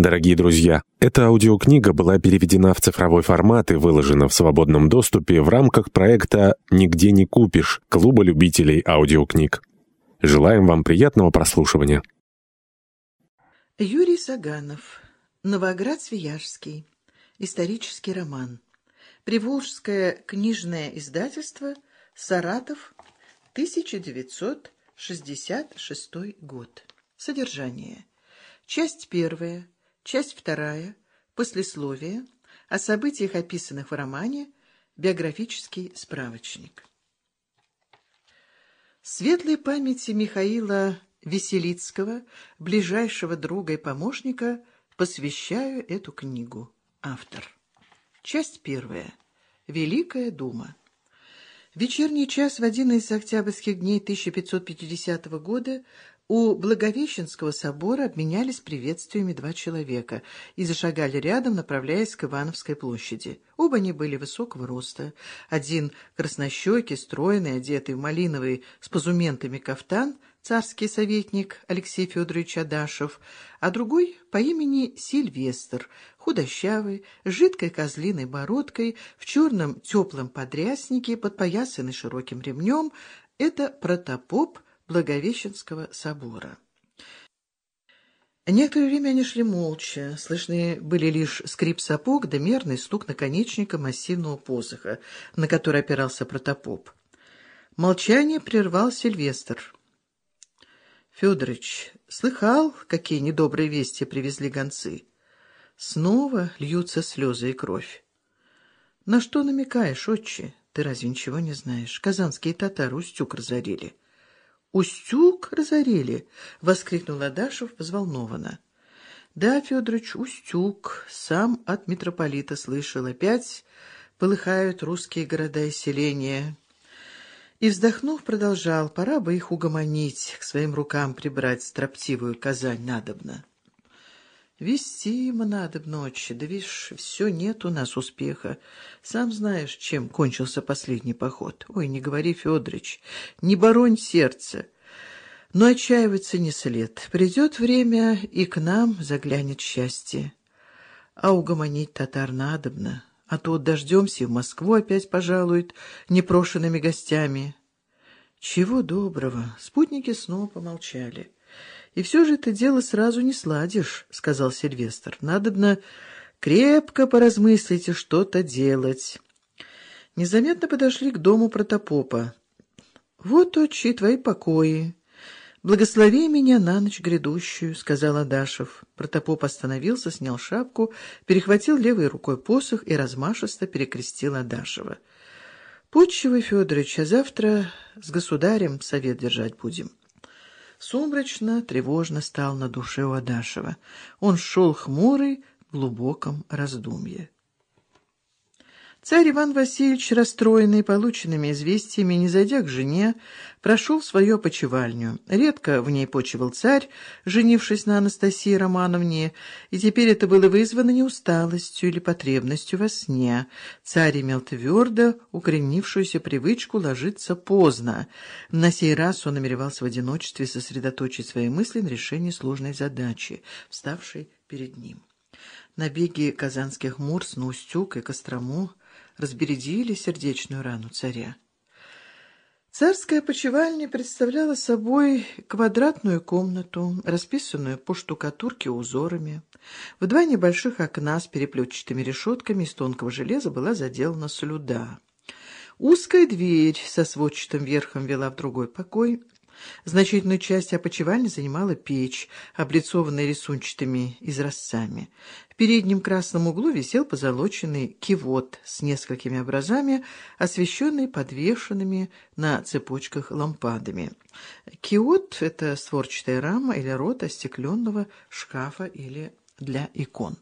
Дорогие друзья, эта аудиокнига была переведена в цифровой формат и выложена в свободном доступе в рамках проекта «Нигде не купишь» Клуба любителей аудиокниг. Желаем вам приятного прослушивания. Юрий Саганов. Новоград-Свияжский. Исторический роман. Приволжское книжное издательство. Саратов. 1966 год. Содержание. Часть первая. Часть вторая. Послесловие. О событиях, описанных в романе. Биографический справочник. Светлой памяти Михаила Веселицкого, ближайшего друга и помощника, посвящаю эту книгу. Автор. Часть первая. Великая дума. вечерний час в один из октябрьских дней 1550 года у Благовещенского собора обменялись приветствиями два человека и зашагали рядом, направляясь к Ивановской площади. Оба они были высокого роста. Один краснощекий, стройный, одетый в малиновый с позументами кафтан, царский советник Алексей Федорович Адашев, а другой по имени Сильвестр, худощавый, с жидкой козлиной бородкой, в черном теплом подряснике, подпоясанный широким ремнем. Это протопоп Благовещенского собора. Некоторое время они шли молча. Слышны были лишь скрип сапог да мерный стук наконечника массивного посоха, на который опирался протопоп. Молчание прервал Сильвестр. Федорович, слыхал, какие недобрые вести привезли гонцы? Снова льются слезы и кровь. На что намекаешь, отче? Ты разве ничего не знаешь? Казанские татары Устюг разорили. «Устюг разорили!» — воскликнул Адашев взволнованно. «Да, Федорович, Устюг, сам от митрополита слышал. Опять полыхают русские города и селения». И, вздохнув, продолжал, пора бы их угомонить, к своим рукам прибрать строптивую Казань надобно. Вести ему надо ночи, да видишь, все нет у нас успеха. Сам знаешь, чем кончился последний поход. Ой, не говори, Федорович, не боронь сердце. Но отчаиваться не след. Придет время, и к нам заглянет счастье. А угомонить татар надобно, а то дождемся и в Москву опять пожалуют непрошенными гостями. Чего доброго, спутники снова помолчали. И все же это дело сразу не сладишь, — сказал Сильвестр. Надобно крепко поразмыслить и что-то делать. Незаметно подошли к дому протопопа. Вот, отчи, твои покои. «Благослови меня на ночь грядущую», — сказал Адашев. Протопоп остановился, снял шапку, перехватил левой рукой посох и размашисто перекрестил Адашева. «Путчевый Федорович, а завтра с государем совет держать будем». Сумрачно, тревожно стал на душе у Адашева. Он шел хмурый в глубоком раздумье. Царь Иван Васильевич, расстроенный полученными известиями, не зайдя к жене, прошел в свою опочивальню. Редко в ней почивал царь, женившись на Анастасии Романовне, и теперь это было вызвано не усталостью или потребностью во сне. Царь имел твердо укоренившуюся привычку ложиться поздно. На сей раз он намеревался в одиночестве сосредоточить свои мысли на решении сложной задачи, вставшей перед ним. Набеги казанских мурс на Устюг и Кострому разбередили сердечную рану царя. Царская почевальня представляла собой квадратную комнату, расписанную по штукатурке узорами. В два небольших окна с переплетчатыми решетками из тонкого железа была заделана слюда. Узкая дверь со сводчатым верхом вела в другой покой, Значительную часть опочивальни занимала печь, облицованная рисунчатыми изразцами. В переднем красном углу висел позолоченный кивот с несколькими образами, освещенный подвешенными на цепочках лампадами. Киот — это створчатая рама или рот остекленного шкафа или для икон.